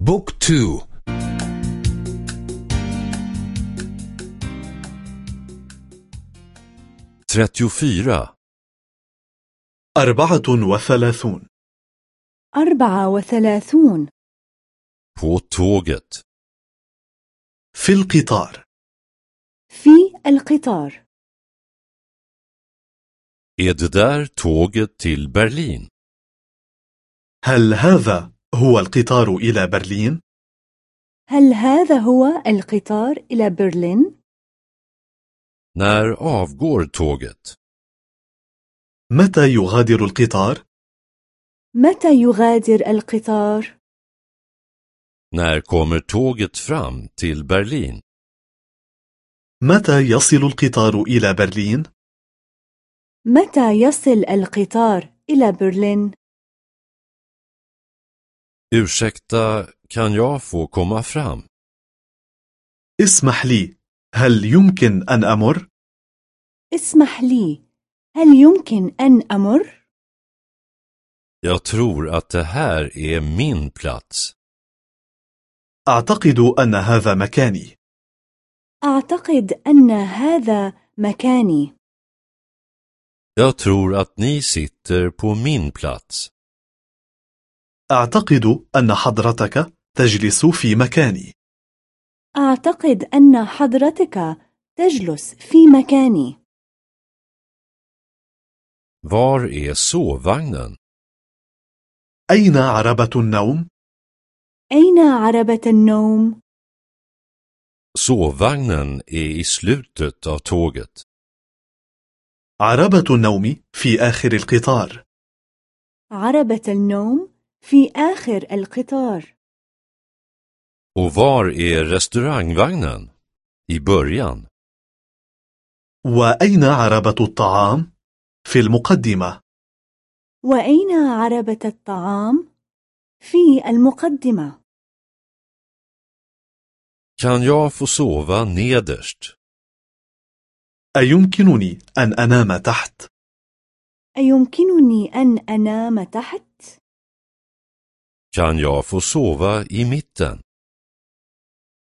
بوك تو. trettiofyra أربعة وثلاثون. أربعة وثلاثون. På tåget. في القطار. في القطار. Är det där tåget till Berlin? هل هذا هو القطار إلى برلين؟ هل هذا هو القطار إلى برلين؟ När avgår tåget? متى يغادر القطار؟ متى يغادر القطار؟ När kommer tåget fram till Berlin? متى يصل القطار إلى برلين؟ متى يصل القطار إلى برلين؟ Ursäkta, kan jag få komma fram? اسمح لي هل يمكن أن أمر؟ اسمح لي هل يمكن أن أمر؟ Jag tror att det här är min plats. أعتقد أن هذا مكاني أعتقد أن هذا مكاني Jag tror att ni sitter på min plats. أعتقد أن حضرتك تجلس في مكاني أعتقد أن حضرتك تجلس في مكاني Var är sovvagnen? أين عربة النوم؟ أين عربة النوم؟ Sovvagnen är i slutet av tåget. عربة النوم في آخر القطار عربة النوم في آخر القطار Och var är restaurangvagnen? I början. وأين عربة الطعام؟ في المقدمة وأين عربة الطعام؟ في المقدمة Kan jag få sova nederst? أيمكنني أن أنام تحت؟ أيمكنني أن أنام تحت؟ Kan jag få sova i mitten?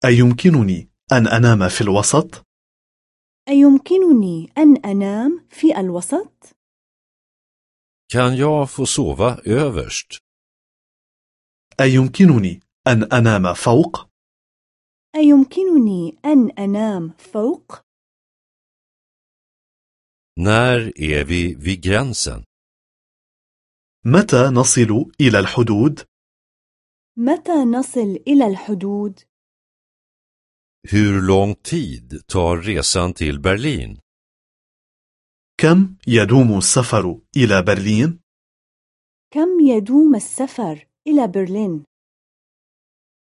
أيمكنني أن أنام في الوسط؟ أيمكنني أن أنام في الوسط؟ Kan jag få sova överst? أيمكنني أن أنام فوق؟ أيمكنني أن أنام فوق؟ När är vi vid gränsen? متى نصل إلى الحدود؟ متى نصل إلى الحدود؟ Hur lång tid tar resan till Berlin? كم يدوم السفر إلى برلين؟ كم يدوم السفر إلى برلين؟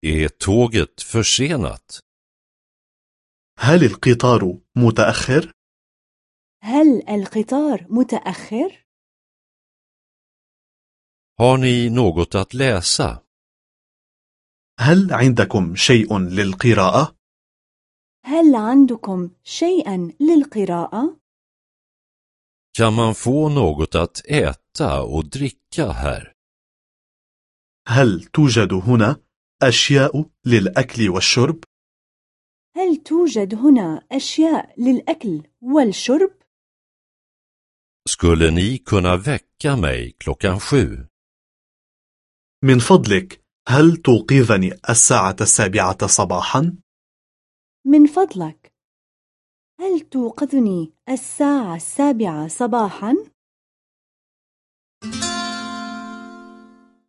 Är tåget försenat? هل القطار متأخر؟ هل القطار متأخر؟ Har ni något att läsa? هل عندكم شيء للقراءة؟ هل عندكم شيئا للقراءة؟ Kan man få något att äta och dricka här? هل توجد هنا أشياء للأكل والشرب؟ هل توجد هنا أشياء للأكل والشرب؟ Skulle ni kunna väcka mig klockan sju? من فضلك هل توقظني الساعة السابعة صباحا؟ من فضلك هل توقظني الساعة السابعة صباحا؟